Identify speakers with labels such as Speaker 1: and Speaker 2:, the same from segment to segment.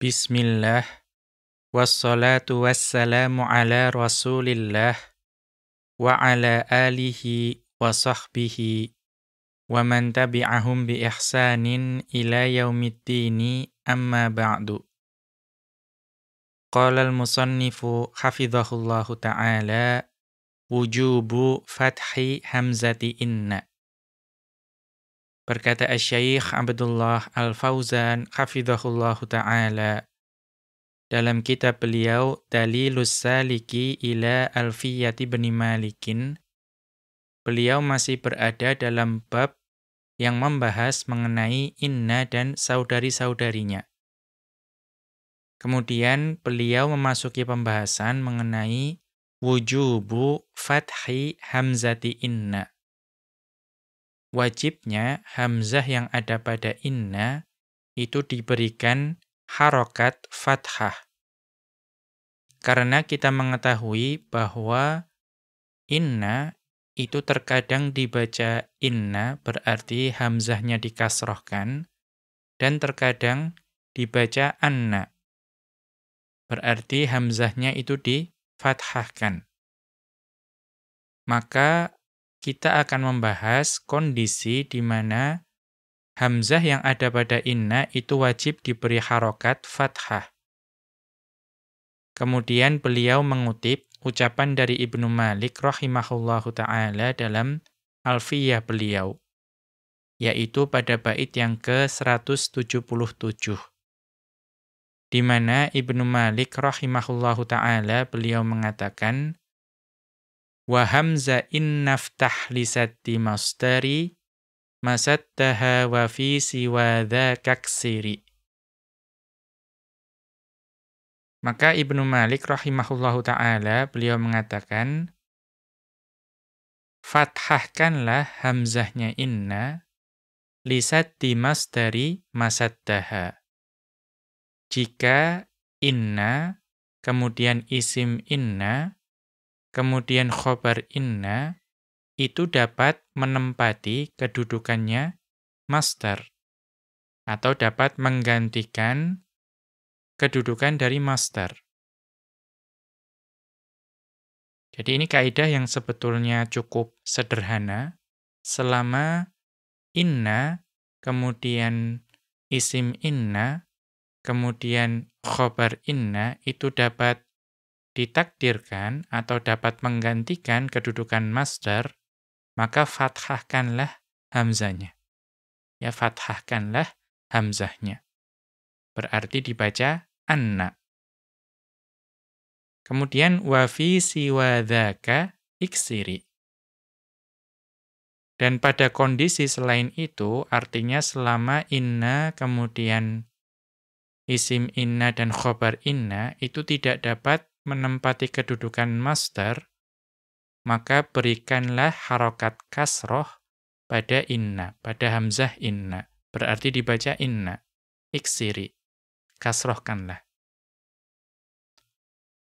Speaker 1: Bismillah Wassalatu wassalamu ala rasulillah Wa ala alihi wa sahbihi Wa man tabi'ahum bi ihsanin ila yaumiddini amma ba'du Qala al-musannifu hafidhahullahu ta'ala Wujubu fathi hamzati inna Berkata Syekh Abdullah Al-Fauzan hafizahullahu taala dalam kitab beliau Dalilus Saliki ila Alfiyati bin Malikin beliau masih berada dalam bab yang membahas mengenai inna dan saudari-saudarinya. Kemudian beliau memasuki pembahasan mengenai wujubu fathi hamzati inna wajibnya hamzah yang ada pada inna itu diberikan harokat fathah. Karena kita mengetahui bahwa inna itu terkadang dibaca inna berarti hamzahnya dikasrohkan dan terkadang dibaca anna berarti hamzahnya itu difathahkan. Maka kita akan membahas kondisi di mana hamzah yang ada pada inna itu wajib diberi harokat fathah. Kemudian beliau mengutip ucapan dari Ibnu Malik rahimahullahu taala dalam Alfiyah beliau yaitu pada bait yang ke-177 di mana Ibnu Malik rahimahullahu taala beliau mengatakan wa hamza in naftah lisatti mastari masattaha wa fi siwa kaksiri. Maka Ibnu Malik rahimahullahu taala beliau mengatakan fathahkanlah hamzahnya inna lisatti mastari masattaha. Jika inna kemudian isim inna kemudian khobar inna, itu dapat menempati kedudukannya master. Atau dapat menggantikan kedudukan dari master. Jadi ini kaidah yang sebetulnya cukup sederhana. Selama inna, kemudian isim inna, kemudian khobar inna, itu dapat ditakdirkan atau dapat menggantikan kedudukan masdar, maka fathahkanlah hamzanya. Ya, fathahkanlah hamzahnya. Berarti dibaca anna. Kemudian wa fi siwadaka iksiri. Dan pada kondisi selain itu, artinya selama inna kemudian isim inna dan khobar inna itu tidak dapat menempati kedudukan master, maka berikanlah harokat kasroh pada inna, pada hamzah inna. Berarti dibaca inna, iksiri, kasrohkanlah.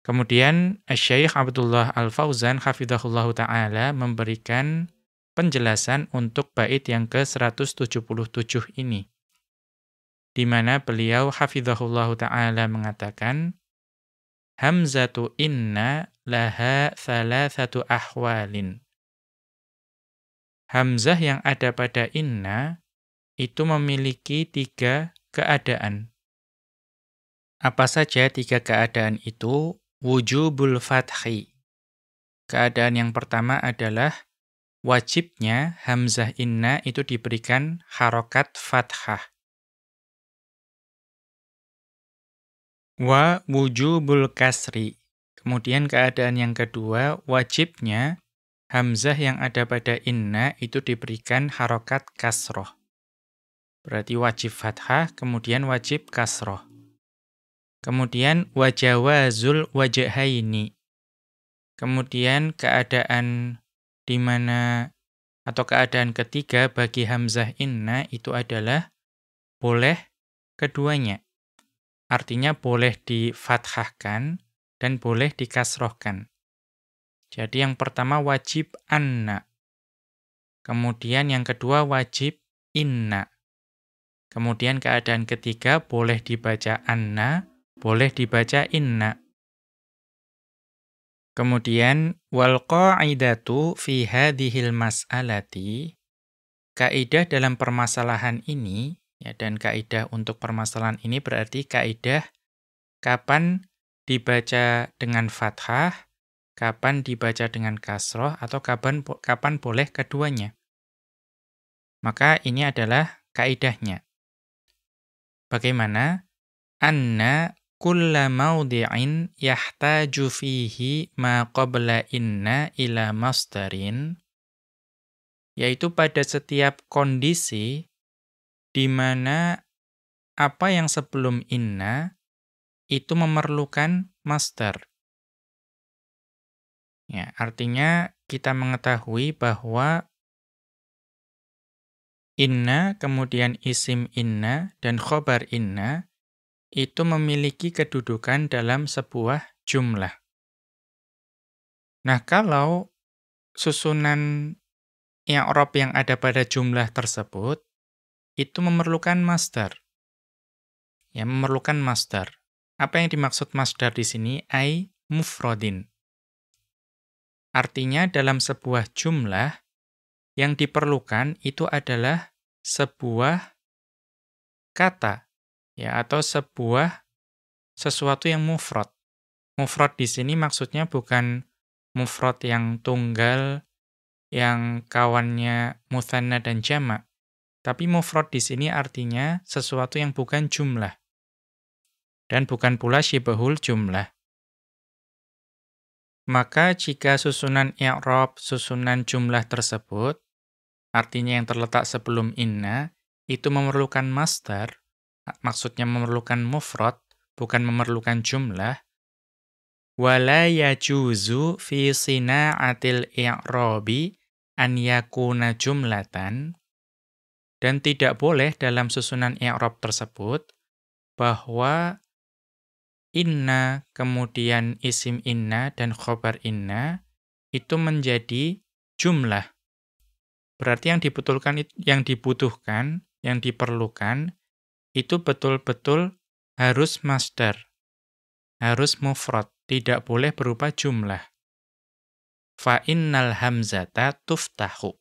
Speaker 1: Kemudian Syekh Abdullah Al-Fauzan hafizahullah taala memberikan penjelasan untuk bait yang ke-177 ini. Di mana beliau hafizahullah taala mengatakan Hamzatu inna laha thalathatu ahwalin. Hamzah yang ada pada inna itu memiliki tiga keadaan. Apa saja tiga keadaan itu? Wujubul fathi. Keadaan yang pertama adalah wajibnya hamzah inna itu diberikan harokat fathah. Wa wujubul kasri. Kemudian keadaan yang kedua, wajibnya hamzah yang ada pada inna itu diberikan harokat kasroh. Berarti wajib fathah, kemudian wajib kasroh. Kemudian wajawazul wajahaini. Kemudian keadaan di mana atau keadaan ketiga bagi hamzah inna itu adalah boleh keduanya. Artinya boleh difathahkan dan boleh dikasrohkan. Jadi yang pertama wajib anna. Kemudian yang kedua wajib inna. Kemudian keadaan ketiga boleh dibaca anna, boleh dibaca inna. Kemudian wal qa'idatu fi hadhil mas'alati kaidah dalam permasalahan ini ya dan kaidah untuk permasalahan ini berarti kaidah kapan dibaca dengan fathah, kapan dibaca dengan kasroh atau kapan kapan boleh keduanya. Maka ini adalah kaidahnya. Bagaimana? Anna kulla mawdi'in yahtaju fihi ma qabla inna ila masdarin yaitu pada setiap kondisi di mana apa yang sebelum inna itu memerlukan masdar. Ya, artinya kita mengetahui bahwa Inna, kemudian isim inna, dan khobar inna, itu memiliki kedudukan dalam sebuah jumlah. Nah, kalau susunan i'rab yang ada pada jumlah tersebut, itu memerlukan masdar. Ya, memerlukan masdar. Apa yang dimaksud masdar di sini? Ai mufrodin. Artinya dalam sebuah jumlah, yang diperlukan itu adalah sebuah kata ya atau sebuah sesuatu yang mufrad. Mufrad di sini maksudnya bukan mufrad yang tunggal yang kawannya muthanna dan jamak. Tapi mufrad di sini artinya sesuatu yang bukan jumlah. Dan bukan pula syibahul jumlah. Maka jika susunan i'rab, susunan jumlah tersebut artinya yang terletak sebelum inna, itu memerlukan masdar, maksudnya memerlukan mufrad, bukan memerlukan jumlah, wala yajuzu fi sina'atil i'rabi an yakuna jumlatan, dan tidak boleh dalam susunan i'rab tersebut, bahwa inna, kemudian isim inna dan khobar inna, itu menjadi jumlah. Berarti yang dibutuhkan yang dibutuhkan, yang diperlukan itu betul-betul harus masdar. Harus mufrad, tidak boleh berupa jumlah. Fa innal hamzata tuftahu.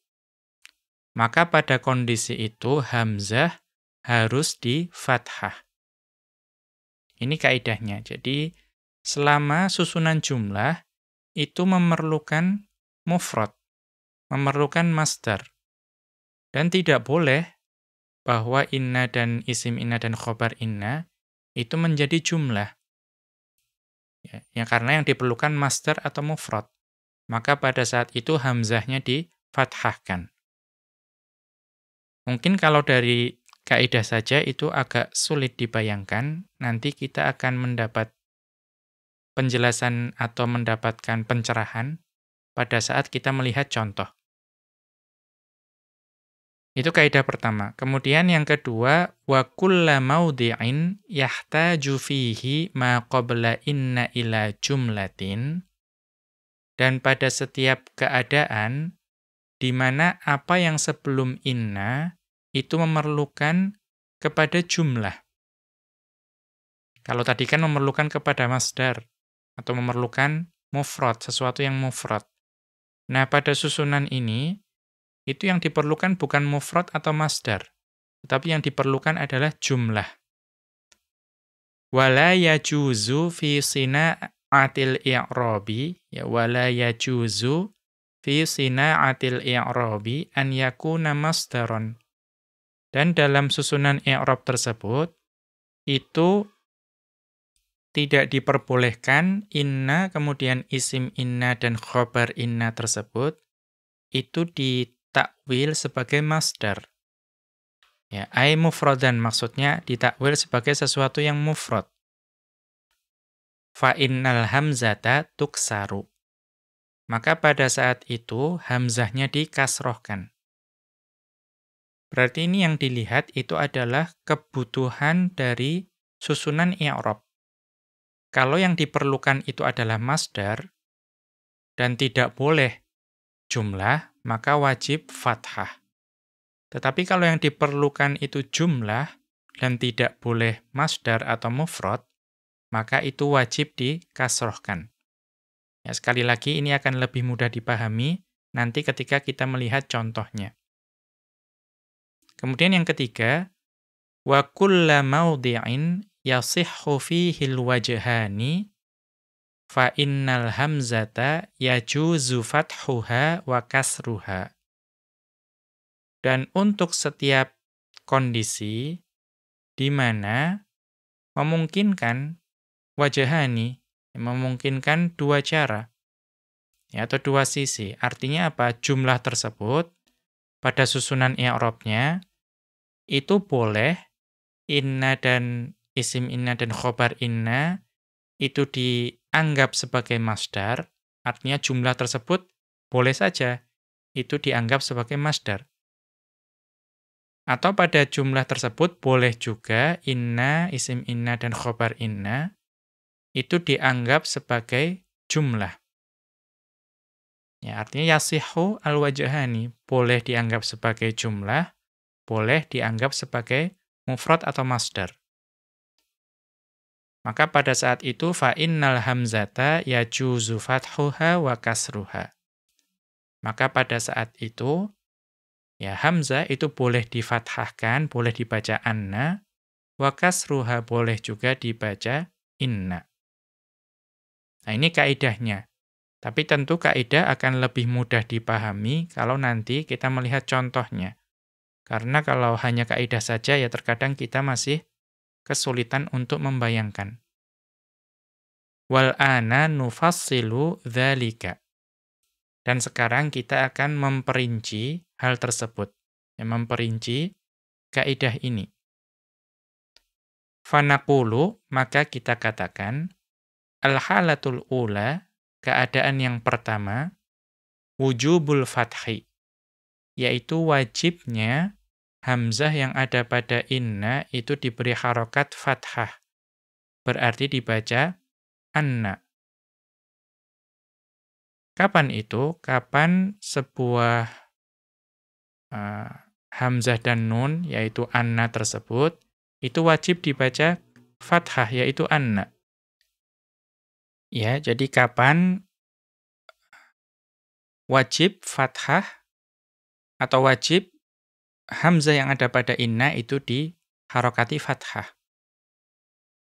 Speaker 1: Maka pada kondisi itu hamzah harus di fathah. Ini kaidahnya. Jadi selama susunan jumlah itu memerlukan mufrad memerlukan masdar. Dan tidak boleh bahwa inna dan isim inna dan khobar inna itu menjadi jumlah. Ya, ya karena yang diperlukan masdar atau mufrad. Maka pada saat itu hamzahnya difathahkan. Mungkin kalau dari kaidah saja itu agak sulit dibayangkan, nanti kita akan mendapat penjelasan atau mendapatkan pencerahan pada saat kita melihat contoh. Itu kaidah pertama. Kemudian yang kedua, wa kulla maudhi'in yahtaju fihi ma qabla inna ila jumlatin. Dan pada setiap keadaan di mana apa yang sebelum inna itu memerlukan kepada jumlah. Kalau tadi kan memerlukan kepada masdar atau memerlukan mufrad, sesuatu yang mufrad. Nah, pada susunan ini itu yang diperlukan bukan mufrad atau masdar, tetapi yang diperlukan adalah jumlah. Wala yajuzu fi sina'atil i'rabi, ya wala yajuzu fi sina'atil i'rabi an yakuna masdaron. Dan dalam susunan i'rab tersebut, itu tidak diperbolehkan inna kemudian isim inna dan khobar inna tersebut itu di ditakwil sebagai masdar. Ya, ai mufradan maksudnya ditakwil sebagai sesuatu yang mufrad. Fa innal hamzata tuksaru. Maka pada saat itu hamzahnya dikasrohkan. Berarti ini yang dilihat itu adalah kebutuhan dari susunan i'rab. Kalau yang diperlukan itu adalah masdar dan tidak boleh jumlah, maka wajib fathah. Tetapi kalau yang diperlukan itu jumlah, dan tidak boleh masdar atau mufrad, maka itu wajib dikasrohkan. Ya, sekali lagi ini akan lebih mudah dipahami nanti ketika kita melihat contohnya. Kemudian yang ketiga, wa kulla mawdi'in yasihhu fihi alwajhani fa innal hamzata yajuzu fathuha wa kasruha. Dan untuk setiap kondisi di mana memungkinkan wajahani, memungkinkan dua cara, ya, atau dua sisi. Artinya apa? Jumlah tersebut pada susunan i'rabnya itu boleh inna dan isim inna dan khobar inna itu dianggap sebagai masdar, artinya jumlah tersebut boleh saja itu dianggap sebagai masdar. Atau pada jumlah tersebut boleh juga inna, isim inna, dan khobar inna itu dianggap sebagai jumlah. Ya, artinya yasihu al-wajahani boleh dianggap sebagai jumlah, boleh dianggap sebagai mufrad atau masdar. Maka pada saat itu fa innal hamzata yajuzu fathuha wa kasruha. Maka pada saat itu Ya, hamzah itu boleh difathahkan, boleh dibaca anna, wa kasruha boleh juga dibaca inna. Nah, ini kaidahnya. Tapi tentu kaidah akan lebih mudah dipahami kalau nanti kita melihat contohnya. Karena kalau hanya kaidah saja ya terkadang kita masih kesulitan untuk membayangkan. Wal ana nufassilu dzalika. Dan sekarang kita akan memperinci hal tersebut, yang memperinci kaidah ini. Fanaqulu, maka kita katakan, al-halatul ula, keadaan yang pertama, wujubul fathi, yaitu wajibnya hamzah yang ada pada inna itu diberi harokat fathah. Berarti dibaca anna. Kapan itu? Kapan sebuah uh, hamzah dan nun yaitu anna tersebut itu wajib dibaca fathah yaitu anna. Ya, jadi kapan wajib fathah atau wajib hamzah yang ada pada inna itu di harokati fathah.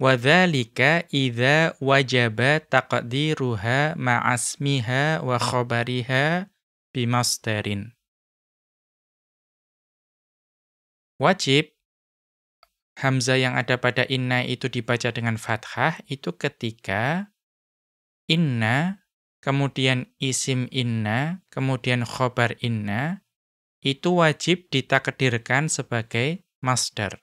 Speaker 1: Wadzalika idza wajaba taqdiruha ma'asmiha wa khabariha bimasdarin. Wajib hamzah yang ada pada inna itu dibaca dengan fathah itu ketika inna, kemudian isim inna, kemudian khobar inna, itu wajib ditakdirkan sebagai masdar.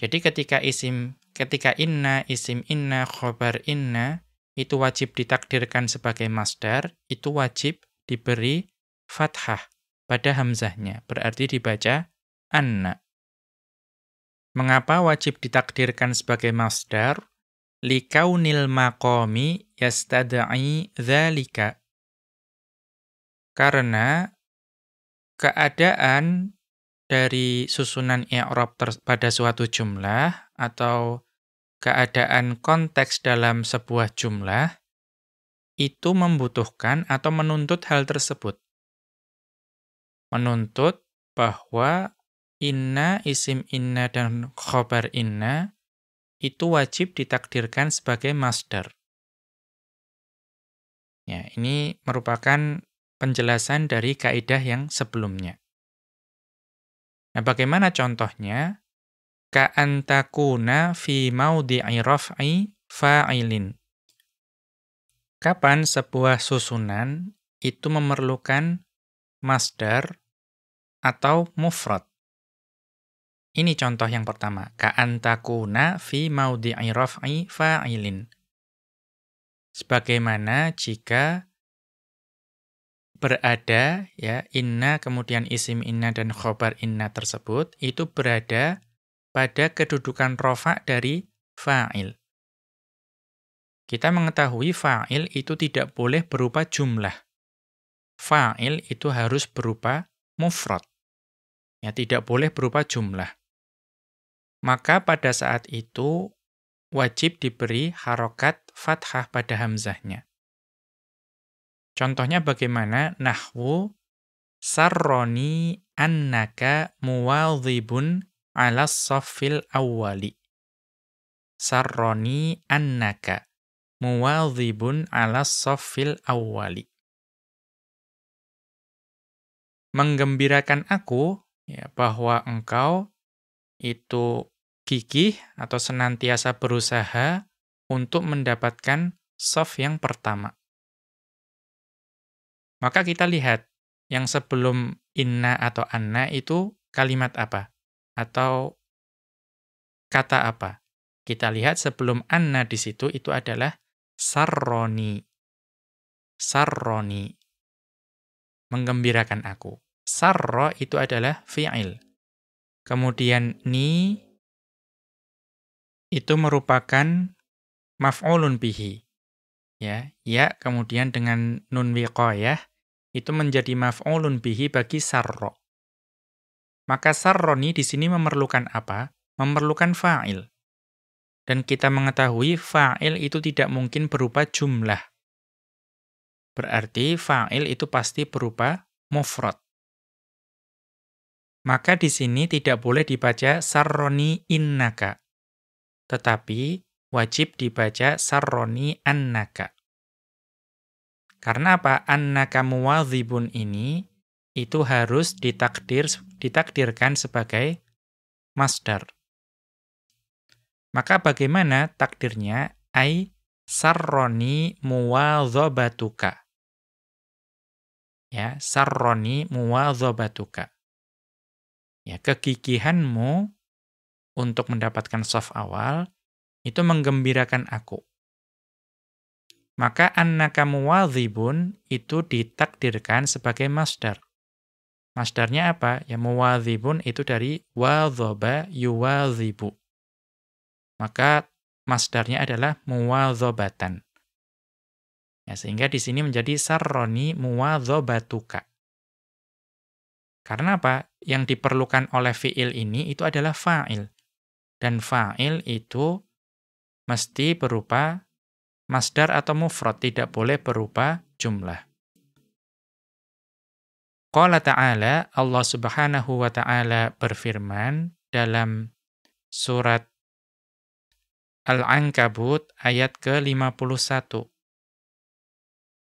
Speaker 1: Jadi ketika isim ketika inna, isim inna, khobar inna itu wajib ditakdirkan sebagai masdar, itu wajib diberi fathah pada hamzahnya. Berarti dibaca anna. Mengapa wajib ditakdirkan sebagai masdar? Likaunil maqami yastada'i dzalika. Karena keadaan dari susunan i'rab pada suatu jumlah atau keadaan konteks dalam sebuah jumlah itu membutuhkan atau menuntut hal tersebut menuntut bahwa inna, isim inna, dan khobar inna itu wajib ditakdirkan sebagai masdar. Ya, ini merupakan penjelasan dari kaidah yang sebelumnya. Nah, bagaimana contohnya? Ka'antakuna fi maudhi'i raf'i fa'ilin. Kapan sebuah susunan itu memerlukan masdar atau mufrad. Ini contoh yang pertama, ka'antakuna fi maudhi'i raf'i fa'ilin. Sebagaimana jika berada ya inna kemudian isim inna dan khobar inna tersebut itu berada pada kedudukan rofa dari fa'il. Kita mengetahui fa'il itu tidak boleh berupa jumlah. Fa'il itu harus berupa mufrad. Ya, tidak boleh berupa jumlah. maka pada saat itu wajib diberi harokat fathah pada hamzahnya. Contohnya bagaimana? Nahwu sarroni annaka muwadhibun ala saffil awwali. Sarroni annaka muwadhibun ala saffil awwali. Menggembirakan aku ya bahwa engkau itu gigih atau senantiasa berusaha untuk mendapatkan soft yang pertama. Maka kita lihat yang sebelum inna atau anna itu kalimat apa? Atau kata apa? Kita lihat sebelum anna di situ itu adalah sarroni. Sarroni. Menggembirakan aku. Sarro itu adalah fi'il. Kemudian ni itu merupakan maf'ulun bihi. Ya, ya kemudian dengan nun wiqayah itu menjadi maf'ulun bihi bagi sarro. Maka sarroni di sini memerlukan apa? Memerlukan fa'il. Dan kita mengetahui fa'il itu tidak mungkin berupa jumlah. Berarti fa'il itu pasti berupa mufrad. Maka di sini tidak boleh dibaca sarroni innaka. Tetapi wajib dibaca sarroni annaka. Karena apa? Annaka muwadhibun ini itu harus ditakdir ditakdirkan sebagai masdar. Maka bagaimana takdirnya? Ai sarroni muwadhabatuka. Ya, sarroni muwadhabatuka. Ya, kegigihanmu untuk mendapatkan soft awal itu menggembirakan aku. Maka annaka muwadhibun itu ditakdirkan sebagai masdar. Masdarnya apa? Ya muwadhibun itu dari wadhaba yuwadhibu. Maka masdarnya adalah muwadhabatan. Ya, sehingga di sini menjadi sarroni muwadhabatuka. Karena apa? Yang diperlukan oleh fi'il ini itu adalah fa'il. Dan fa'il itu mesti berupa masdar atau mufrad, tidak boleh berupa jumlah. Qala ta'ala, Allah subhanahu wa ta'ala berfirman dalam surat Al-Ankabut ayat ke-51.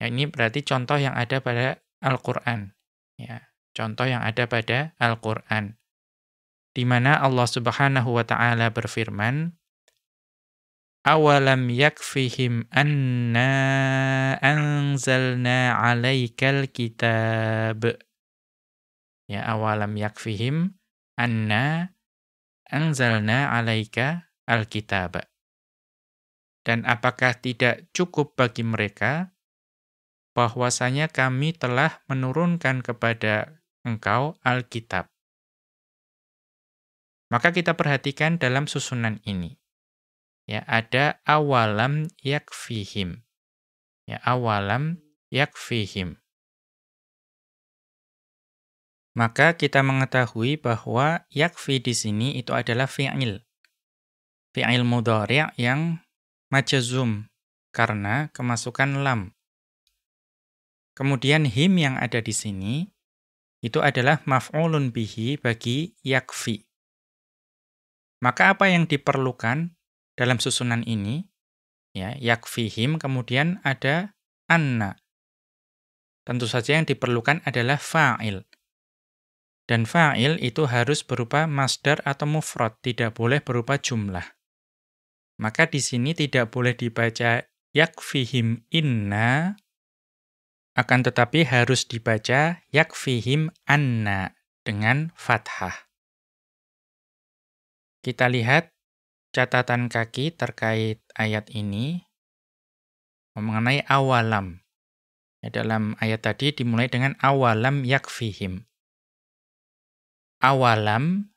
Speaker 1: Ya, ini berarti contoh yang ada pada Al-Quran. Ya. Contoh yang ada pada Al-Quran. Di mana Allah subhanahu wa ta'ala berfirman, Awalam yakfihim anna anzalna alaikal kitab. Ya, awalam yakfihim anna anzalna alaika alkitab. Dan apakah tidak cukup bagi mereka bahwasanya kami telah menurunkan kepada engkau Alkitab. Maka kita perhatikan dalam susunan ini. Ya, ada awalam yakfihim. Ya, awalam yakfihim. Maka kita mengetahui bahwa yakfi di sini itu adalah fi'il. Fi'il mudhari' yang majazum karena kemasukan lam. Kemudian him yang ada di sini itu adalah maf'ulun bihi bagi yakfi. Maka apa yang diperlukan dalam susunan ini? Ya, yakfihim kemudian ada anna. Tentu saja yang diperlukan adalah fa'il. Dan fa'il itu harus berupa masdar atau mufrad, tidak boleh berupa jumlah. Maka di sini tidak boleh dibaca yakfihim inna, akan tetapi harus dibaca yakfihim anna dengan fathah. Kita lihat catatan kaki terkait ayat ini mengenai awalam. Ya, dalam ayat tadi dimulai dengan awalam yakfihim. Awalam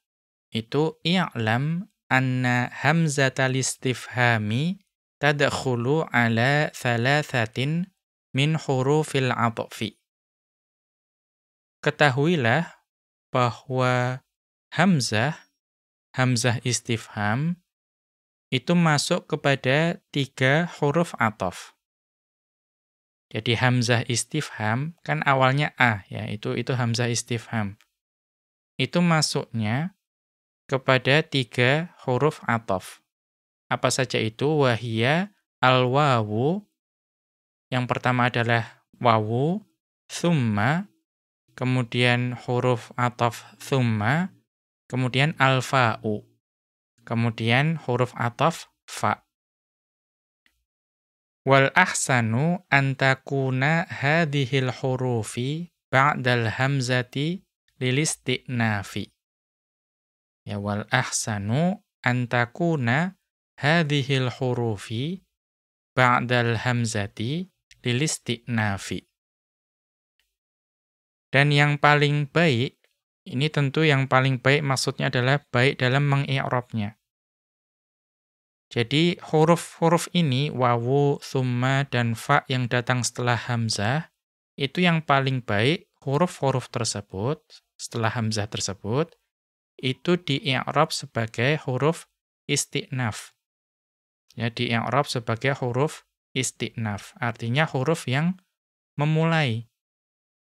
Speaker 1: itu i'lam anna hamzatal istifhami tadkhulu ala thalathatin min hurufil atfi. Ketahuilah bahwa hamzah hamzah istifham itu masuk kepada tiga huruf atof. Jadi hamzah istifham kan awalnya a ya, itu itu hamzah istifham. Itu masuknya kepada tiga huruf atof. Apa saja itu? Wahia al-wawu. Yang pertama adalah wawu, thumma, kemudian huruf atof thumma, kemudian al-fa'u. Kemudian huruf atof fa. Wal ahsanu antakuna hadhil hurufi ba'dal hamzati lilisti'nafi. Ya wal ahsanu antakuna hadhil hurufi ba'dal hamzati lilisti'nafi. Dan yang paling baik, ini tentu yang paling baik maksudnya adalah baik dalam mengi'rabnya. Jadi huruf-huruf ini, wawu, summa, dan fa yang datang setelah hamzah, itu yang paling baik huruf-huruf tersebut, setelah hamzah tersebut, itu di-i'rab sebagai huruf isti'naf. Ya, di-i'rab sebagai huruf isti'naf. Artinya huruf yang memulai.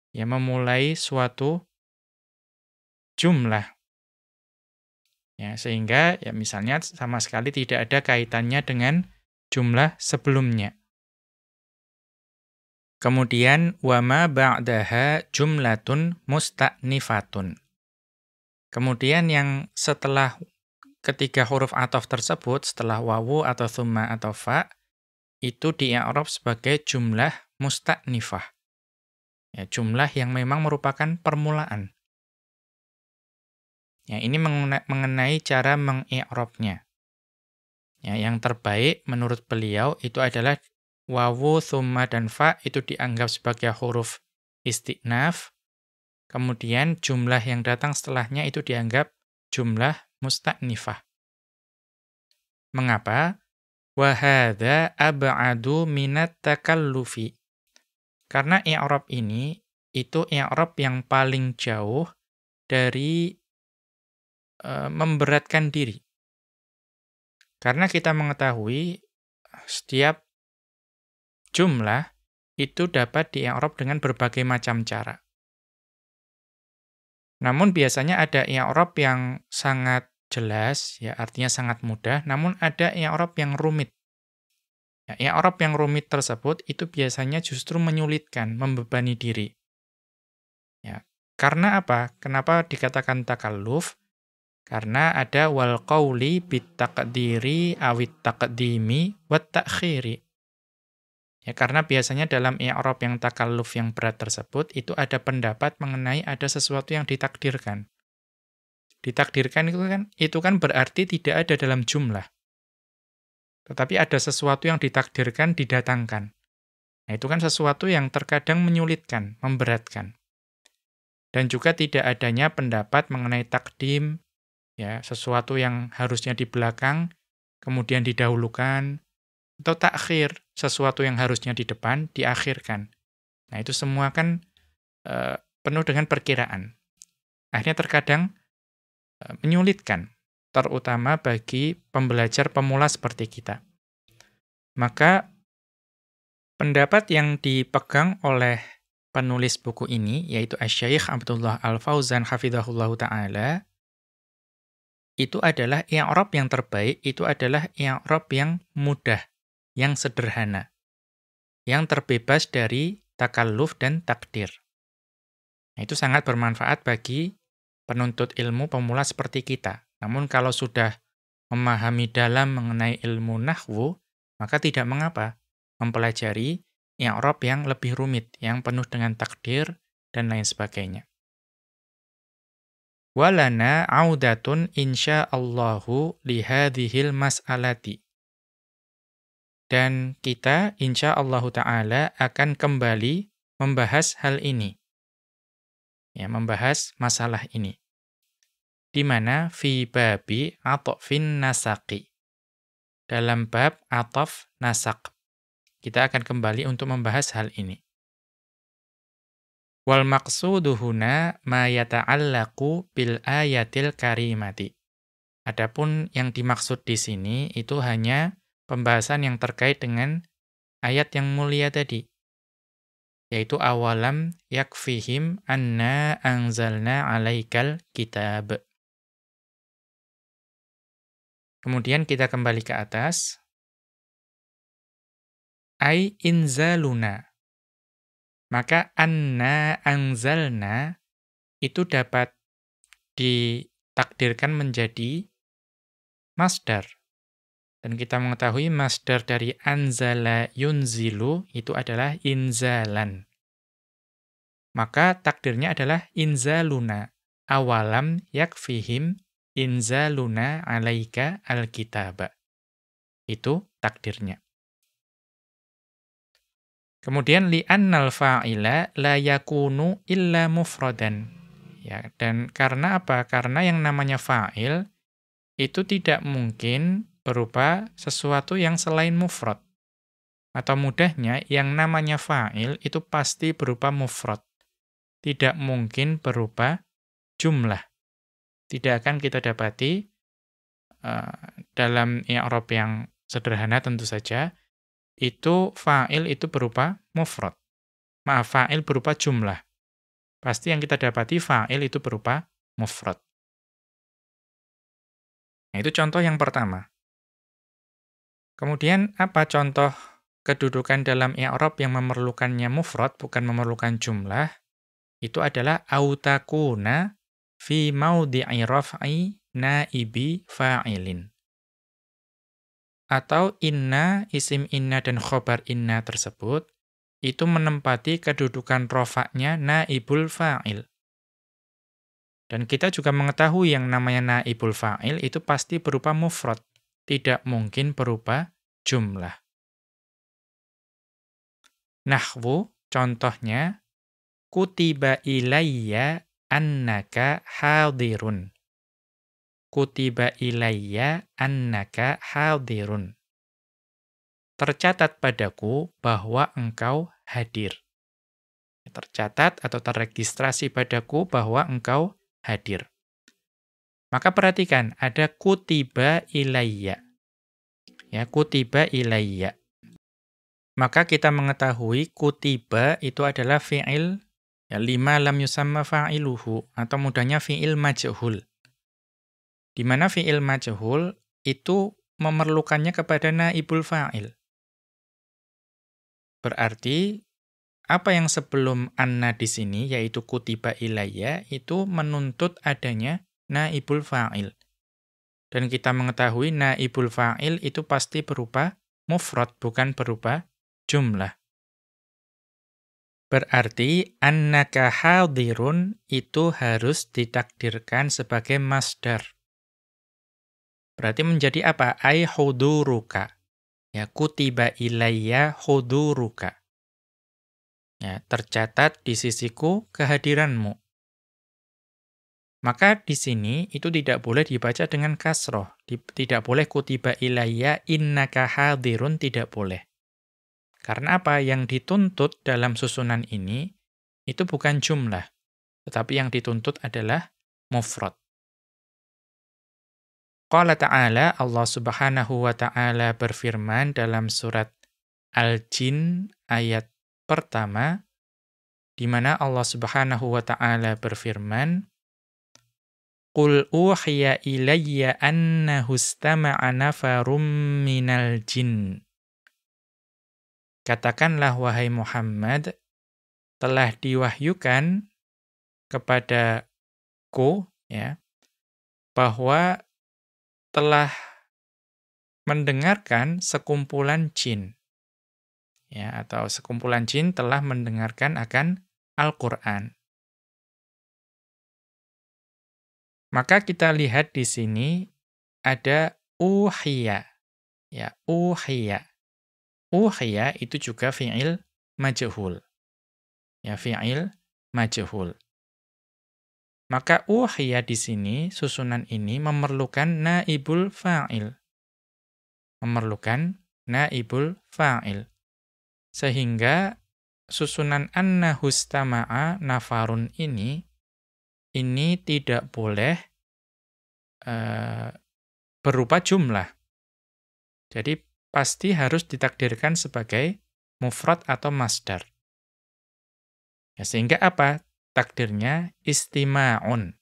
Speaker 1: Ya, memulai suatu jumlah. Ya, sehingga ya misalnya sama sekali tidak ada kaitannya dengan jumlah sebelumnya. Kemudian wama ba'daha jumlatun musta'nifatun. Kemudian yang setelah ketiga huruf atof tersebut, setelah wawu atau thumma atau fa, itu di sebagai jumlah musta'nifah. Ya, jumlah yang memang merupakan permulaan. Ya, ini mengenai cara mengi'robnya. Ya, yang terbaik menurut beliau itu adalah wawu, thumma, dan fa itu dianggap sebagai huruf istiqnaf. Kemudian jumlah yang datang setelahnya itu dianggap jumlah musta'nifah. Mengapa? Wahada ab'adu minat takallufi. Karena i'rab ini itu i'rab yang paling jauh dari e, memberatkan diri. Karena kita mengetahui setiap jumlah itu dapat i'rab dengan berbagai macam cara. Namun biasanya ada i'rab yang sangat jelas, ya artinya sangat mudah, namun ada i'rab yang rumit. Ya, i'rab yang rumit tersebut itu biasanya justru menyulitkan, membebani diri. Ya, karena apa? Kenapa dikatakan takalluf? Karena ada wal qawli bitaqdiri awit taqdimi wat ta'khiri. Ya, karena biasanya dalam i'rab yang takalluf yang berat tersebut itu ada pendapat mengenai ada sesuatu yang ditakdirkan. Ditakdirkan itu kan itu kan berarti tidak ada dalam jumlah. Tetapi ada sesuatu yang ditakdirkan didatangkan. Nah, itu kan sesuatu yang terkadang menyulitkan, memberatkan. Dan juga tidak adanya pendapat mengenai takdim, ya sesuatu yang harusnya di belakang kemudian didahulukan atau takhir sesuatu yang harusnya di depan diakhirkan. Nah itu semua kan e, penuh dengan perkiraan. Akhirnya terkadang e, menyulitkan terutama bagi pembelajar pemula seperti kita. Maka pendapat yang dipegang oleh penulis buku ini yaitu Asy-Syaikh Abdullah Al-Fauzan hafizahullahu taala itu adalah i'rab yang terbaik, itu adalah i'rab yang mudah, yang sederhana, yang terbebas dari takalluf dan takdir. Nah, itu sangat bermanfaat bagi penuntut ilmu pemula seperti kita. Namun kalau sudah memahami dalam mengenai ilmu nahwu, maka tidak mengapa mempelajari i'rab yang lebih rumit, yang penuh dengan takdir dan lain sebagainya. Walana audatun insyaallahu lihadhil mas'alati. Dan kita insyaallah ta'ala akan kembali membahas hal ini. Ya, membahas masalah ini. Di mana fi babi atofin nasaqi. Dalam bab atof nasak. Kita akan kembali untuk membahas hal ini. Wal maqsudu huna ma yata'allaqu bil ayatil karimati. Adapun yang dimaksud di sini itu hanya pembahasan yang terkait dengan ayat yang mulia tadi. Yaitu awalam yakfihim anna anzalna alaikal kitab. Kemudian kita kembali ke atas. Ai inzaluna. Maka anna anzalna itu dapat ditakdirkan menjadi masdar. Dan kita mengetahui masdar dari anzala yunzilu itu adalah inzalan. Maka takdirnya adalah inzaluna. Awalam yakfihim inzaluna alaika alkitaba. Itu takdirnya. Kemudian li'annal fa'ila la yakunu illa mufradan. Ya, dan karena apa? Karena yang namanya fa'il itu tidak mungkin berupa sesuatu yang selain mufrad. Atau mudahnya, yang namanya fa'il itu pasti berupa mufrad. Tidak mungkin berupa jumlah. Tidak akan kita dapati uh, dalam i'rab yang sederhana tentu saja, itu fa'il itu berupa mufrad. Maaf, fa'il berupa jumlah. Pasti yang kita dapati fa'il itu berupa mufrad. Nah, itu contoh yang pertama. Kemudian apa contoh kedudukan dalam i'rab yang memerlukannya mufrad bukan memerlukan jumlah? Itu adalah autakuna fi maudhi'i raf'i naibi fa'ilin. Atau inna, isim inna dan khobar inna tersebut, itu menempati kedudukan rofaknya naibul fa'il. Dan kita juga mengetahui yang namanya naibul fa'il itu pasti berupa mufrad, tidak mungkin berupa jumlah. Nahwu, contohnya, kutiba ilayya annaka hadirun. Kutiba ilayya annaka hadirun. Tercatat padaku bahwa engkau hadir. Tercatat atau terregistrasi padaku bahwa engkau hadir. Maka perhatikan, ada kutiba ilayya. Ya, kutiba ilayya. Maka kita mengetahui kutiba itu adalah fi'il ya lima lam yusamma fa'iluhu atau mudahnya fi'il majhul. Di mana fi'il majhul itu memerlukannya kepada naibul fa'il. Berarti apa yang sebelum anna di sini, yaitu kutiba ilayya, itu menuntut adanya naibul fa'il. Dan kita mengetahui naibul fa'il itu pasti berupa mufrad, bukan berupa jumlah. Berarti annaka hadirun itu harus ditakdirkan sebagai masdar. Berarti menjadi apa? Ai huduruka. Ya, kutiba ilayya huduruka. Ya, tercatat di sisiku kehadiranmu. Maka di sini itu tidak boleh dibaca dengan kasroh. Tidak boleh kutiba ilayya innaka hadirun, tidak boleh. Karena apa? Yang dituntut dalam susunan ini, itu bukan jumlah. Tetapi yang dituntut adalah mufrad. Qala ta'ala, Allah subhanahu wa ta'ala berfirman dalam surat Al-Jin ayat pertama di mana Allah Subhanahu wa taala berfirman Qul uhiya ilayya annahu istama'a nafarum minal jin. Katakanlah wahai Muhammad telah diwahyukan kepadaku ya bahwa telah mendengarkan sekumpulan jin ya atau sekumpulan jin telah mendengarkan akan Al-Qur'an. Maka kita lihat di sini ada uhiya. Ya, uhiya. Uhiya itu juga fi'il majhul. Ya, fi'il majhul. Maka uhiya di sini, susunan ini memerlukan naibul fa'il. Memerlukan naibul fa'il. Sehingga susunan anna hustama'a nafarun ini, ini tidak boleh uh, berupa jumlah. Jadi pasti harus ditakdirkan sebagai mufrad atau masdar. Ya, sehingga apa? Takdirnya istima'un.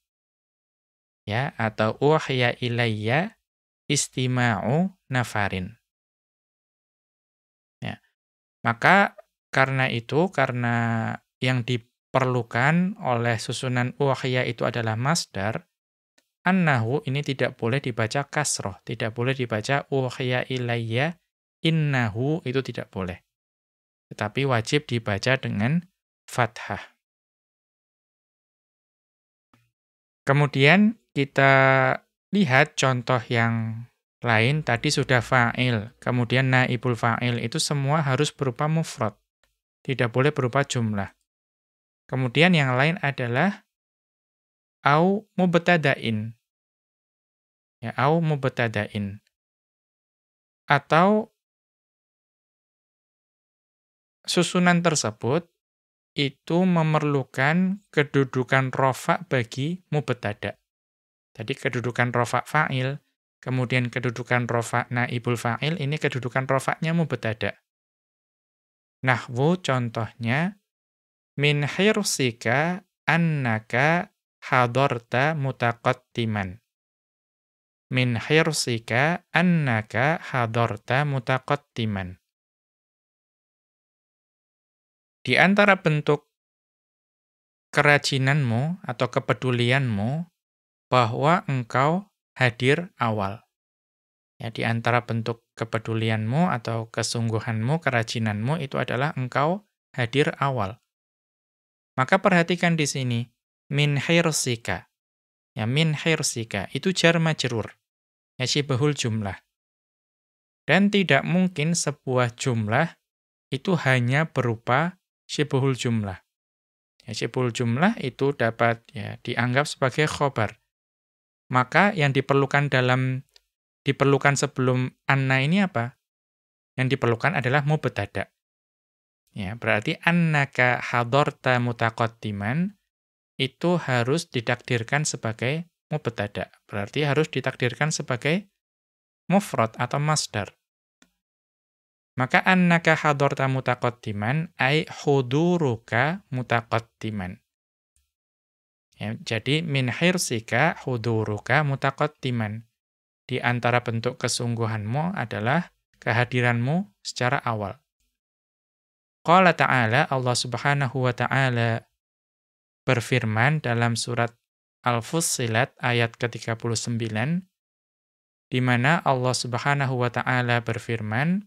Speaker 1: Ya, atau uhya ilayya istima'u nafarin. Ya. Maka karena itu, karena yang diperlukan oleh susunan uhya itu adalah masdar, Annahu ini tidak boleh dibaca kasroh, tidak boleh dibaca uhiya ilayya innahu itu tidak boleh. Tetapi wajib dibaca dengan fathah. Kemudian kita lihat contoh yang lain, tadi sudah fa'il, kemudian naibul fa'il, itu semua harus berupa mufrad. Tidak boleh berupa jumlah. Kemudian yang lain adalah au mubtada'in ya au mubtada'in atau susunan tersebut itu memerlukan kedudukan rofa bagi mubtada. Jadi kedudukan rofa fa'il, kemudian kedudukan rofa naibul fa'il, ini kedudukan rofaknya mubtada. Nahwu contohnya, min hirsika annaka hadorta mutaqattiman min hirsika annaka hadorta mutaqattiman. Di antara bentuk kerajinanmu atau kepedulianmu bahwa engkau hadir awal. Ya, di antara bentuk kepedulianmu atau kesungguhanmu, kerajinanmu itu adalah engkau hadir awal. Maka perhatikan di sini, min hirsika. Ya min hirsika itu jar majrur. Ya syibahul jumlah. Dan tidak mungkin sebuah jumlah itu hanya berupa syibahul jumlah. Ya syibahul jumlah itu dapat ya dianggap sebagai khobar. Maka yang diperlukan dalam diperlukan sebelum anna ini apa? Yang diperlukan adalah mubtada. Ya, berarti annaka hadorta mutaqaddiman itu harus ditakdirkan sebagai mubtada. Berarti harus ditakdirkan sebagai mufrad atau masdar. Maka annaka hadorta mutaqaddiman ay huduruka mutaqaddiman. Ya, jadi min hirsika huduruka mutaqaddiman. Di antara bentuk kesungguhanmu adalah kehadiranmu secara awal. Qala ta'ala Allah Subhanahu wa ta'ala berfirman dalam surat Al-Fussilat ayat ke-39 di mana Allah Subhanahu wa taala berfirman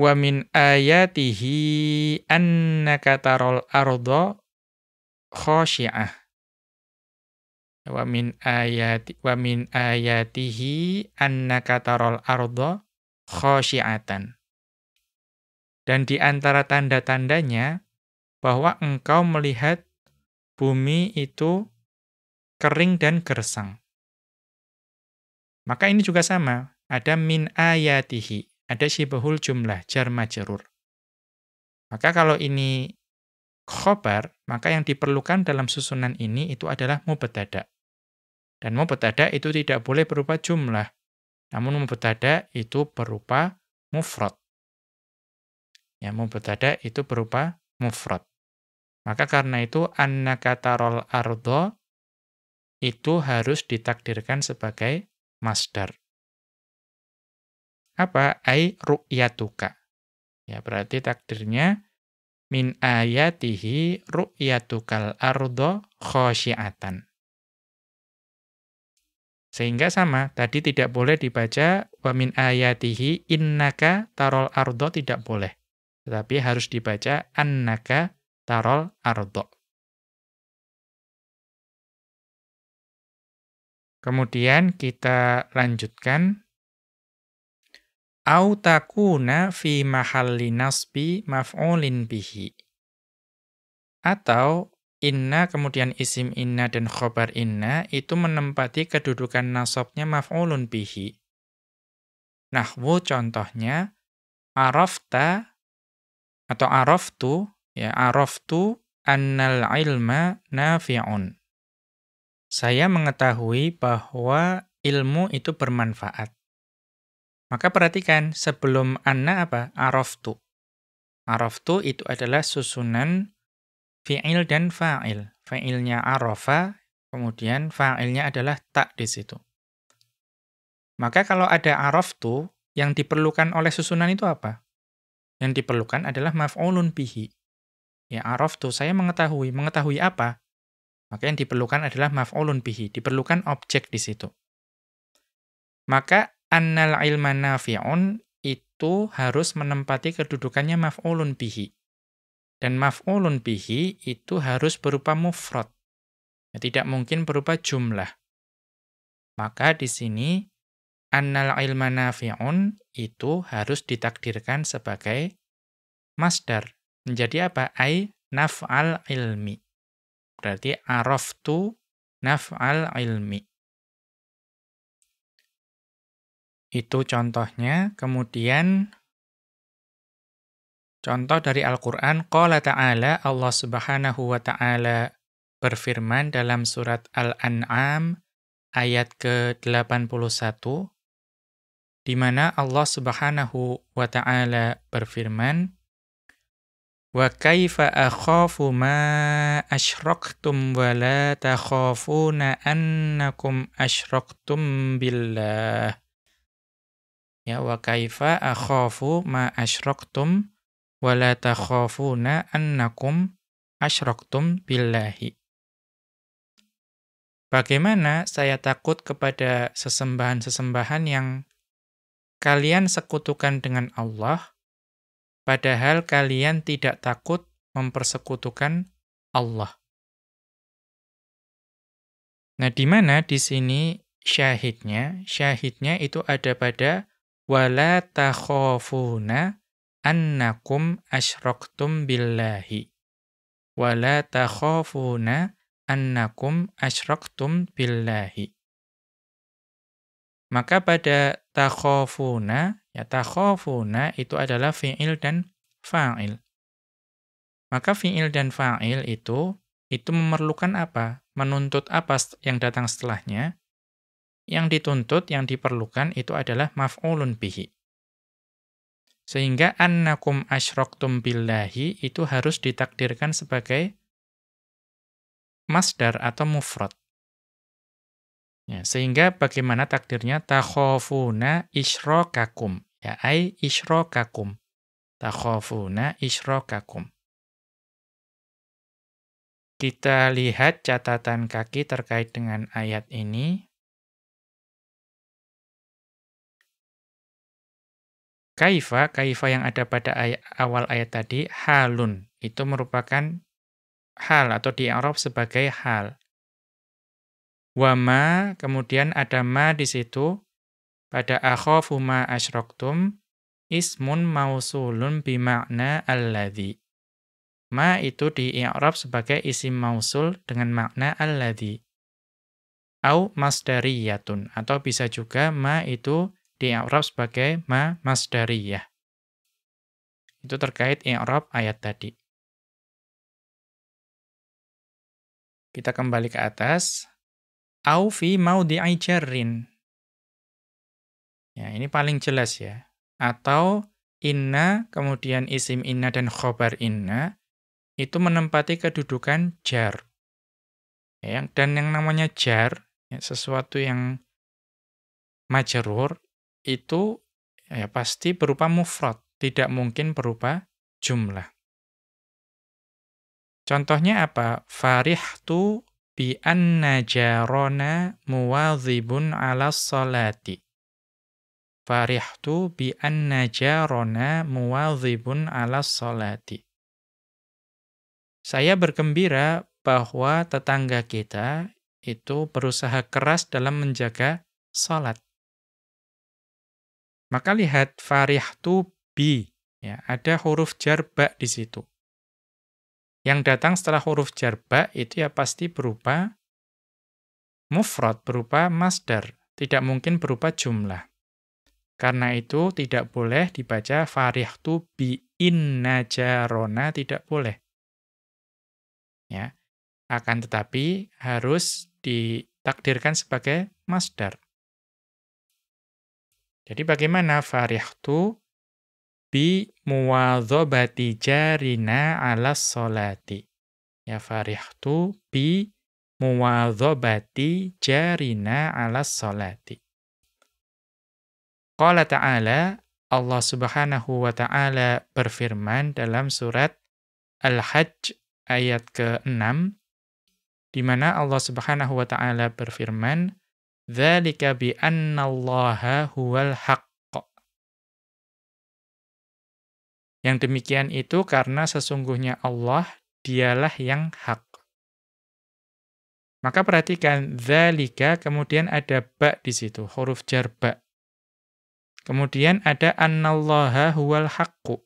Speaker 1: Wa min ayatihi annaka taral arda khashi'ah. Wa min ayati wa min ayatihi annaka taral arda khashi'atan. Dan di antara tanda-tandanya bahwa engkau melihat bumi itu kering dan gersang. Maka ini juga sama, ada min ayatihi, ada syibahul jumlah, jar majrur. Maka kalau ini khobar, maka yang diperlukan dalam susunan ini itu adalah mubtada. Dan mubtada itu tidak boleh berupa jumlah. Namun mubtada itu berupa mufrad. Ya, mubtada itu berupa mufrad. Maka karena itu annaka tarol ardo itu harus ditakdirkan sebagai masdar. Apa? Ai ru'yatuka. Ya, berarti takdirnya min ayatihi ru'yatukal ardo khosyiatan. Sehingga sama, tadi tidak boleh dibaca wa min ayatihi innaka tarol ardo tidak boleh. Tetapi harus dibaca annaka tarol ardo. Kemudian kita lanjutkan au takuna fi mahalli nasbi maf'ulin bihi. Atau inna kemudian isim inna dan khobar inna itu menempati kedudukan nasabnya maf'ulun bihi. Nahwu contohnya arafta atau araftu ya araftu annal ilma nafi'un Saya mengetahui bahwa ilmu itu bermanfaat. Maka perhatikan, sebelum anna apa? Araftu. Araftu itu adalah susunan fi'il dan fa'il. Fa'ilnya arafa, kemudian fa'ilnya adalah tak di situ. Maka kalau ada araftu, yang diperlukan oleh susunan itu apa? Yang diperlukan adalah maf'ulun bihi. Ya, araftu, saya mengetahui. Mengetahui apa? Maka yang diperlukan adalah maf'ulun bihi, diperlukan objek di situ. Maka annal ilma nafi'un itu harus menempati kedudukannya maf'ulun bihi. Dan maf'ulun bihi itu harus berupa mufrad. Ya, tidak mungkin berupa jumlah. Maka di sini annal ilma nafi'un itu harus ditakdirkan sebagai masdar. Menjadi apa? Ai naf'al ilmi. Berarti araftu naf'al ilmi. Itu contohnya. Kemudian contoh dari Al-Qur'an qala ta'ala Allah Subhanahu wa taala berfirman dalam surat Al-An'am ayat ke-81 di mana Allah Subhanahu wa taala berfirman Wa kaifa akhafu ma asyraktum wa la takhafuna annakum asyraktum billah. Ya wa kaifa akhafu ma asyraktum wa la takhafuna annakum asyraktum billahi. Bagaimana saya takut kepada sesembahan-sesembahan yang kalian sekutukan dengan Allah padahal kalian tidak takut mempersekutukan Allah. Nah, di mana di sini syahidnya? Syahidnya itu ada pada wala takhafuna annakum asyraktum billahi. Wala takhafuna annakum asyraktum billahi. Maka pada takhafuna Ya takhafuna itu adalah fi'il dan fa'il. Maka fi'il dan fa'il itu itu memerlukan apa? Menuntut apa yang datang setelahnya? Yang dituntut, yang diperlukan itu adalah maf'ulun bihi. Sehingga annakum asyraktum billahi itu harus ditakdirkan sebagai masdar atau mufrad. Ya, sehingga bagaimana takdirnya takhafuna isyrakakum. Ya, ai isyrakakum. Takhafuna isyrakakum. Kita lihat catatan kaki terkait dengan ayat ini. Kaifa, kaifa yang ada pada ayat, awal ayat tadi, halun. Itu merupakan hal atau di Arab sebagai hal. Wama, kemudian ada ma di situ. Pada akhafu ma asyraktum, ismun mausulun bimakna alladhi. Ma itu di i'rab sebagai isim mausul dengan makna alladhi. Au masdariyatun. Atau bisa juga ma itu di i'rab sebagai ma masdariyah. Itu terkait i'rab ayat tadi. Kita kembali ke atas au fi maudhi'i jarrin. Ya, ini paling jelas ya. Atau inna kemudian isim inna dan khobar inna itu menempati kedudukan jar. Ya, dan yang namanya jar, ya, sesuatu yang majrur itu ya pasti berupa mufrad, tidak mungkin berupa jumlah. Contohnya apa? Farihtu bi anna jarona muwadhibun ala salati. Farihtu bi anna jarona muwadhibun ala salati. Saya bergembira bahwa tetangga kita itu berusaha keras dalam menjaga salat. Maka lihat farihtu bi, ya, ada huruf jar ba di situ. Yang datang setelah huruf jarba itu ya pasti berupa mufrad, berupa masdar. Tidak mungkin berupa jumlah. Karena itu tidak boleh dibaca farihtu bi inna jarona, tidak boleh. Ya. Akan tetapi harus ditakdirkan sebagai masdar. Jadi bagaimana farihtu bi muwadhabati jarina ala solati. Ya farihtu bi muwadhabati jarina ala solati. Qala ta'ala, Allah subhanahu wa ta'ala berfirman dalam surat Al-Hajj ayat ke-6, di mana Allah subhanahu wa ta'ala berfirman, Dzalika bi annallaha huwal haqq. Yang demikian itu karena sesungguhnya Allah dialah yang hak. Maka perhatikan dzalika kemudian ada ba di situ, huruf jar ba. Kemudian ada annallaha huwal haqqu.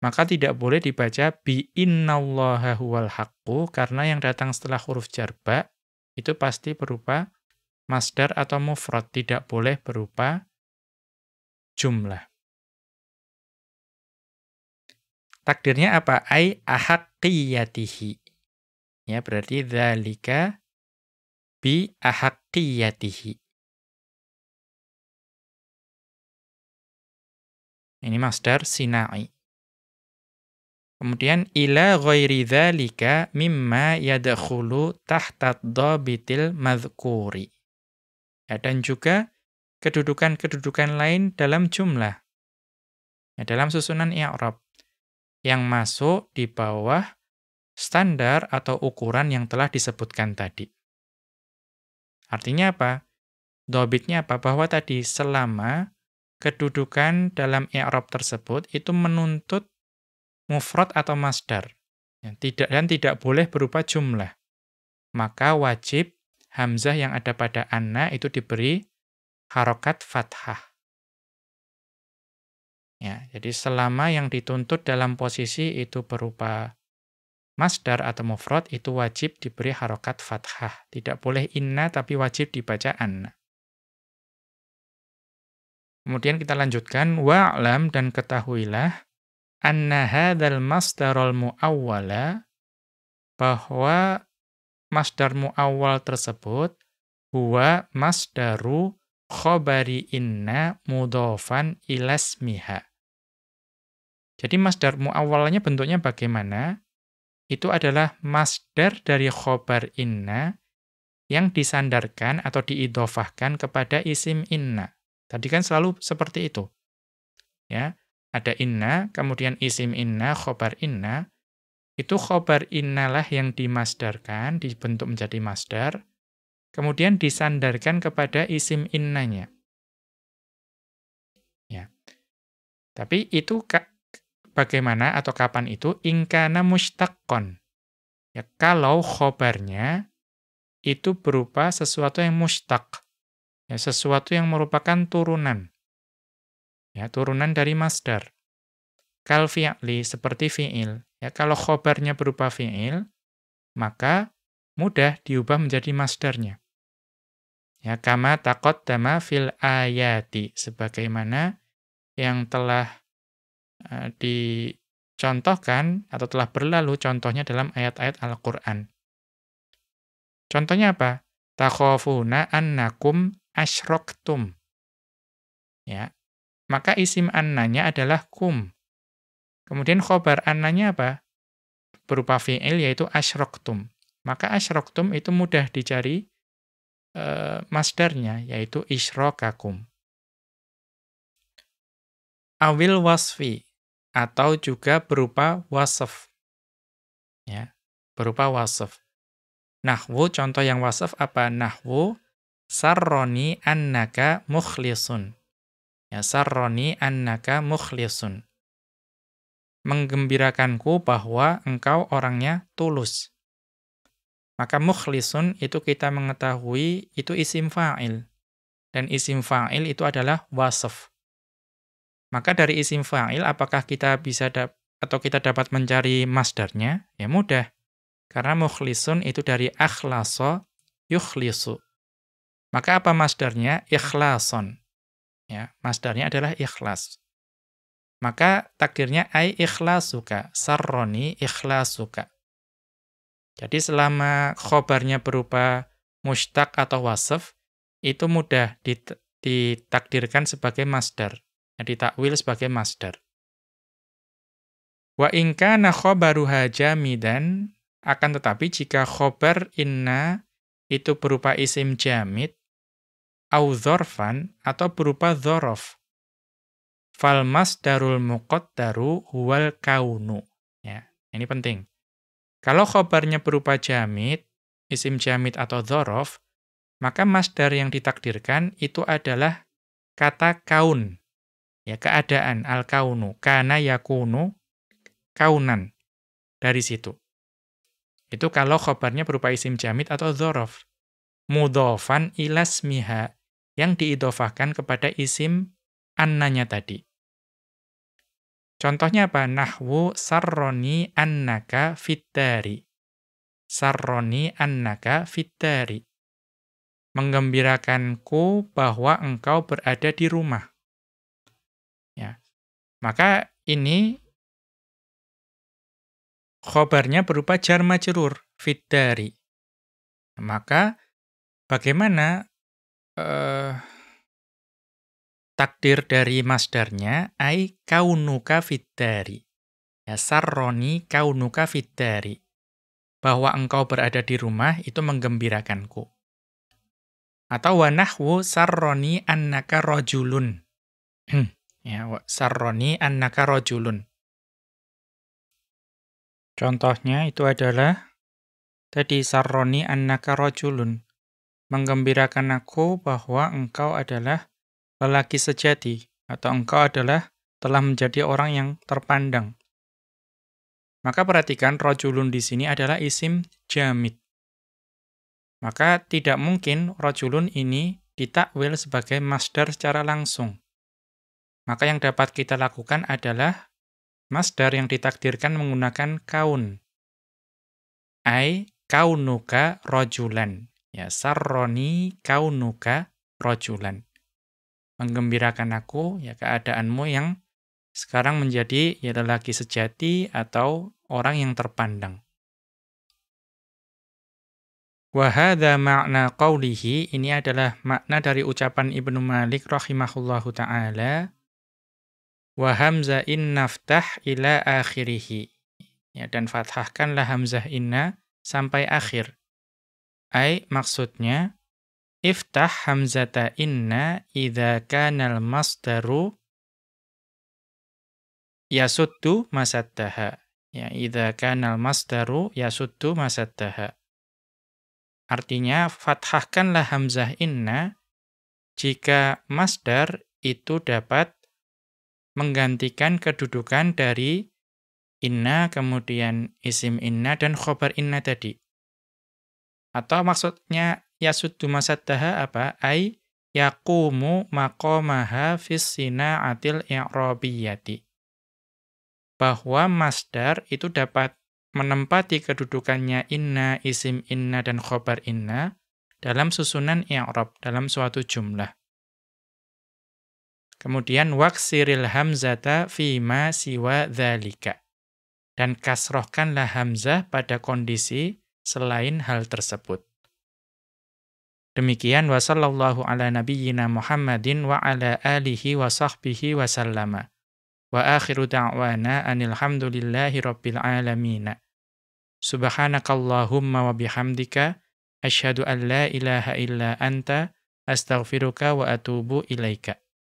Speaker 1: Maka tidak boleh dibaca bi innallaha huwal haqqu karena yang datang setelah huruf jar ba itu pasti berupa masdar atau mufrad tidak boleh berupa jumlah. Takdirnya apa? Ai ahaqqiyatihi. Ya, berarti dzalika bi ahaqqiyatihi. Ini masdar sinai. Kemudian ila ghairi dzalika mimma yadkhulu tahta dhabitil madhkuri. Ya, dan juga kedudukan-kedudukan lain dalam jumlah. Ya, dalam susunan i'rab yang masuk di bawah standar atau ukuran yang telah disebutkan tadi. Artinya apa? Dobitnya apa? Bahwa tadi selama kedudukan dalam i'rab tersebut itu menuntut mufrad atau masdar. Ya, tidak dan tidak boleh berupa jumlah. Maka wajib hamzah yang ada pada anna itu diberi harokat fathah. Ya, jadi selama yang dituntut dalam posisi itu berupa masdar atau mufrad itu wajib diberi harokat fathah. Tidak boleh inna tapi wajib dibaca anna. Kemudian kita lanjutkan wa'lam dan ketahuilah anna hadzal masdarul muawwala bahwa masdar muawwal tersebut huwa masdaru khobari inna mudofan ilasmiha. Jadi masdar muawwalnya bentuknya bagaimana? Itu adalah masdar dari khobar inna yang disandarkan atau diidofahkan kepada isim inna. Tadi kan selalu seperti itu. Ya, ada inna, kemudian isim inna, khobar inna, itu khobar innalah yang dimasdarkan, dibentuk menjadi masdar, kemudian disandarkan kepada isim innanya. Ya. Tapi itu bagaimana atau kapan itu? Ingkana mustaqqon. Ya, kalau khobarnya itu berupa sesuatu yang mustaq. Ya, sesuatu yang merupakan turunan. Ya, turunan dari masdar. Kal seperti fi'il. Ya, kalau khobarnya berupa fi'il, maka mudah diubah menjadi masdarnya. Ya, kama taqaddama fil ayati sebagaimana yang telah uh, dicontohkan atau telah berlalu contohnya dalam ayat-ayat Al-Qur'an. Contohnya apa? Takhafuna annakum asyroktum. Ya. Maka isim annanya adalah kum. Kemudian khobar annanya apa? Berupa fi'il yaitu asyroktum. Maka asyroktum itu mudah dicari e, masdarnya yaitu isyrokakum. Awil wasfi atau juga berupa wasaf. Ya, berupa wasaf. Nahwu contoh yang wasaf apa? Nahwu sarroni annaka mukhlisun. Ya, sarroni annaka mukhlisun menggembirakanku bahwa engkau orangnya tulus. Maka mukhlisun itu kita mengetahui itu isim fa'il. Dan isim fa'il itu adalah wasaf. Maka dari isim fa'il apakah kita bisa atau kita dapat mencari masdarnya? Ya mudah. Karena mukhlisun itu dari akhlaso yukhlisu. Maka apa masdarnya? Ikhlason. Ya, masdarnya adalah ikhlas. Maka takdirnya ai ikhlasuka, sarroni ikhlasuka. Jadi selama khobarnya berupa mustaq atau wasf itu mudah ditakdirkan sebagai masdar. Ditakwil sebagai masdar. Wa in kana khabaruha jamidan akan tetapi jika khobar inna itu berupa isim jamid au dzarfan atau berupa dzaraf fal masdarul muqaddaru huwal kaunu. Ya ini penting. Kalau khobarnya berupa jamid isim jamid atau dzaraf maka masdar yang ditakdirkan itu adalah kata kaun. Ya keadaan al kaunu. Kana yakunu kaunan. Dari situ. Itu kalau khobarnya berupa isim jamid atau dzaraf mudhofan ilasmiha yang diidofahkan kepada isim annanya tadi Contohnya apa? Nahwu sarroni annaka fittari. Sarroni annaka fittari menggembirakanku bahwa engkau berada di rumah. Ya. Maka ini khobarnya berupa jar majrur fiddari. Maka bagaimana uh, takdir dari masdarnya ai kaunuka fiddari. Ya sarroni kaunuka fiddari. Bahwa engkau berada di rumah itu menggembirakanku. Atau wanahwu sarroni annaka rojulun. ya, sarroni annaka rojulun. Contohnya itu adalah tadi sarroni annaka rojulun. Menggembirakan aku bahwa engkau adalah lelaki sejati atau engkau adalah telah menjadi orang yang terpandang. Maka perhatikan rojulun di sini adalah isim jamid. Maka tidak mungkin rojulun ini ditakwil sebagai masdar secara langsung. Maka yang dapat kita lakukan adalah masdar yang ditakdirkan menggunakan kaun. Ai kaunuka rojulan. Ya, sarroni kaunuka rojulan. Menggembirakan aku, ya keadaanmu yang sekarang menjadi ya lelaki sejati atau orang yang terpandang. Wahada makna qawlihi, ini adalah makna dari ucapan Ibnu Malik rahimahullahu ta'ala. Wahamza in naftah ila akhirihi. Ya, dan fathahkanlah hamzah inna sampai akhir. Ay, maksudnya, iftah hamzata inna idha kanal masdaru yasuddu masaddaha. Ya, idha kanal masdaru yasuddu masaddaha. Artinya, fathahkanlah hamzah inna jika masdar itu dapat menggantikan kedudukan dari inna, kemudian isim inna, dan khobar inna tadi. Atau maksudnya yasuddu masaddaha apa? Ay yakumu maqamaha fis sina'atil i'rabiyati. Bahwa masdar itu dapat menempati kedudukannya inna, isim inna, dan khobar inna dalam susunan i'rab, dalam suatu jumlah. Kemudian waksiril hamzata fima siwa dhalika. Dan kasrohkanlah hamzah pada kondisi selain hal tersebut. Demikian wa sallallahu ala nabiyyina Muhammadin wa ala alihi wa sahbihi wa sallama. Wa akhiru da'wana anil hamdulillahi rabbil alamina. Subhanakallahumma wa bihamdika asyhadu an la ilaha illa anta astaghfiruka wa atubu ilaika.